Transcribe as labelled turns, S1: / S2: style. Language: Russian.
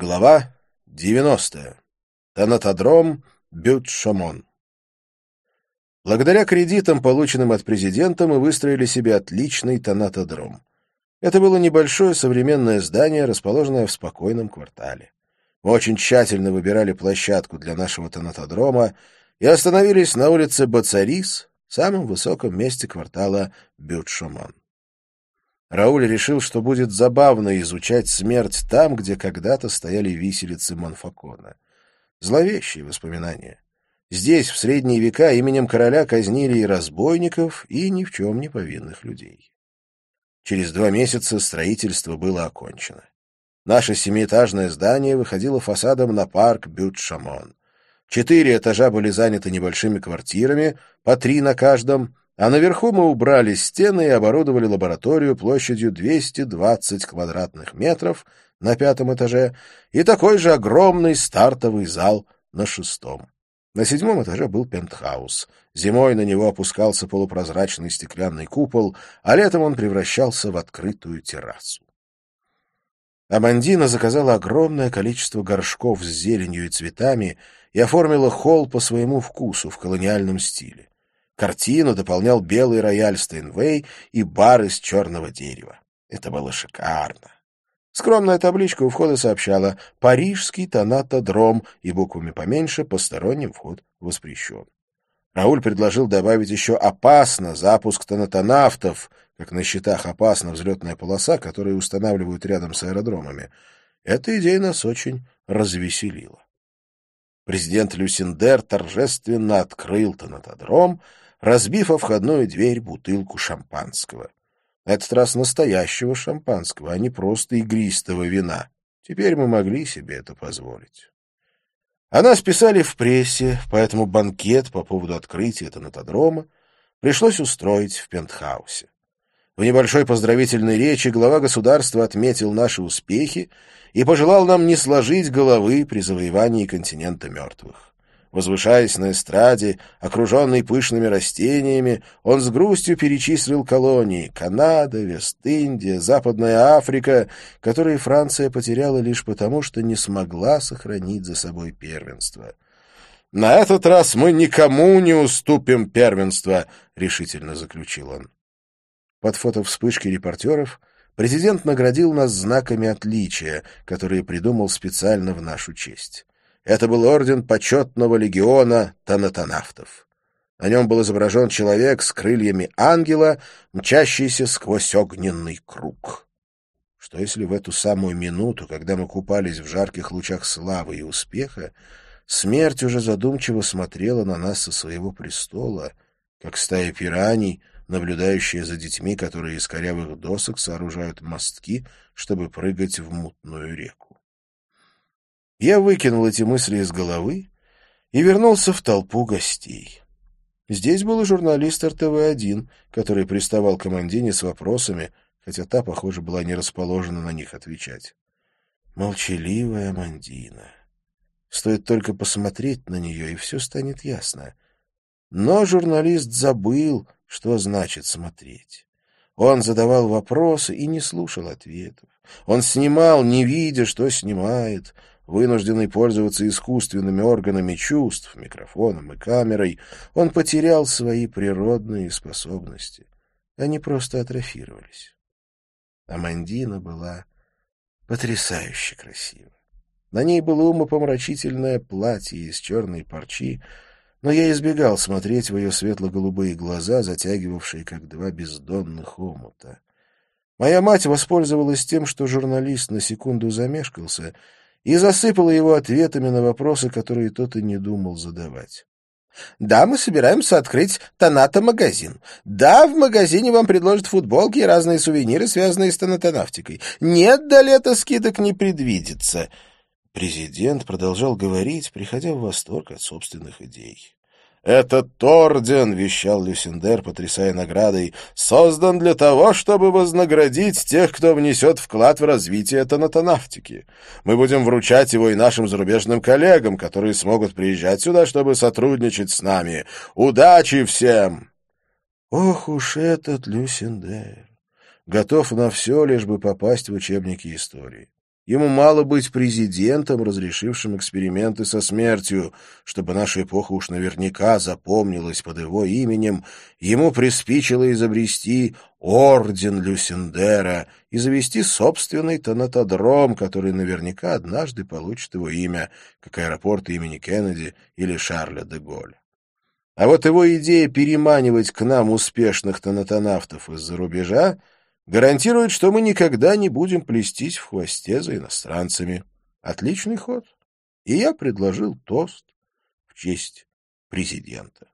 S1: Глава 90. Танатодром Бют-Шамон. Благодаря кредитам, полученным от президента, мы выстроили себе отличный танатодром. Это было небольшое современное здание, расположенное в спокойном квартале. Мы очень тщательно выбирали площадку для нашего танатодрома и остановились на улице Бацарис, самом высоком месте квартала Бют-Шамон. Рауль решил, что будет забавно изучать смерть там, где когда-то стояли виселицы Монфакона. Зловещие воспоминания. Здесь, в средние века, именем короля казнили и разбойников, и ни в чем не повинных людей. Через два месяца строительство было окончено. Наше семиэтажное здание выходило фасадом на парк Бют-Шамон. Четыре этажа были заняты небольшими квартирами, по три на каждом, а наверху мы убрали стены и оборудовали лабораторию площадью 220 квадратных метров на пятом этаже и такой же огромный стартовый зал на шестом. На седьмом этаже был пентхаус. Зимой на него опускался полупрозрачный стеклянный купол, а летом он превращался в открытую террасу. Амандина заказала огромное количество горшков с зеленью и цветами и оформила холл по своему вкусу в колониальном стиле. Картину дополнял белый рояль Стейнвей и бар из черного дерева. Это было шикарно. Скромная табличка у входа сообщала «Парижский тонатодром» и буквами поменьше «Посторонним вход воспрещен». Рауль предложил добавить еще «Опасно! Запуск тонатонавтов!» как на счетах «Опасно! Взлетная полоса», которые устанавливают рядом с аэродромами. Эта идея нас очень развеселила. Президент Люсиндер торжественно открыл тонатодром — разбив о входную дверь бутылку шампанского. На этот раз настоящего шампанского, а не просто игристого вина. Теперь мы могли себе это позволить. Она списали в прессе, поэтому банкет по поводу открытия тонатодрома пришлось устроить в пентхаусе. В небольшой поздравительной речи глава государства отметил наши успехи и пожелал нам не сложить головы при завоевании континента мертвых. Возвышаясь на эстраде, окруженный пышными растениями, он с грустью перечислил колонии — Канада, Вест-Индия, Западная Африка, которые Франция потеряла лишь потому, что не смогла сохранить за собой первенство. «На этот раз мы никому не уступим первенство», — решительно заключил он. Под фото вспышки репортеров президент наградил нас знаками отличия, которые придумал специально в нашу честь. Это был орден почетного легиона танатонавтов. На нем был изображен человек с крыльями ангела, мчащийся сквозь огненный круг. Что если в эту самую минуту, когда мы купались в жарких лучах славы и успеха, смерть уже задумчиво смотрела на нас со своего престола, как стая пираний, наблюдающая за детьми, которые из корявых досок сооружают мостки, чтобы прыгать в мутную реку. Я выкинул эти мысли из головы и вернулся в толпу гостей. Здесь был и журналист РТВ-1, который приставал к командине с вопросами, хотя та, похоже, была не расположена на них отвечать. Молчаливая Мандина. Стоит только посмотреть на нее, и все станет ясно. Но журналист забыл, что значит смотреть. Он задавал вопросы и не слушал ответов. Он снимал, не видя, что снимает вынужденный пользоваться искусственными органами чувств, микрофоном и камерой, он потерял свои природные способности. Они просто атрофировались. Амандина была потрясающе красива. На ней было умопомрачительное платье из черной парчи, но я избегал смотреть в ее светло-голубые глаза, затягивавшие как два бездонных омута. Моя мать воспользовалась тем, что журналист на секунду замешкался — и засыпала его ответами на вопросы, которые тот и не думал задавать. «Да, мы собираемся открыть Таната-магазин. Да, в магазине вам предложат футболки и разные сувениры, связанные с тонатонавтикой. Нет, до лета скидок не предвидится». Президент продолжал говорить, приходя в восторг от собственных идей. «Этот орден, — вещал Люсендер, потрясая наградой, — создан для того, чтобы вознаградить тех, кто внесет вклад в развитие тонатонавтики. Мы будем вручать его и нашим зарубежным коллегам, которые смогут приезжать сюда, чтобы сотрудничать с нами. Удачи всем!» Ох уж этот Люсендер! Готов на все, лишь бы попасть в учебники истории. Ему мало быть президентом, разрешившим эксперименты со смертью. Чтобы наша эпоха уж наверняка запомнилась под его именем, ему приспичило изобрести орден Люсендера и завести собственный тонатодром, который наверняка однажды получит его имя, как аэропорт имени Кеннеди или Шарля де Голля. А вот его идея переманивать к нам успешных тонатонавтов из-за рубежа гарантирует, что мы никогда не будем плестись в хвосте за иностранцами. Отличный ход. И я предложил тост в честь президента.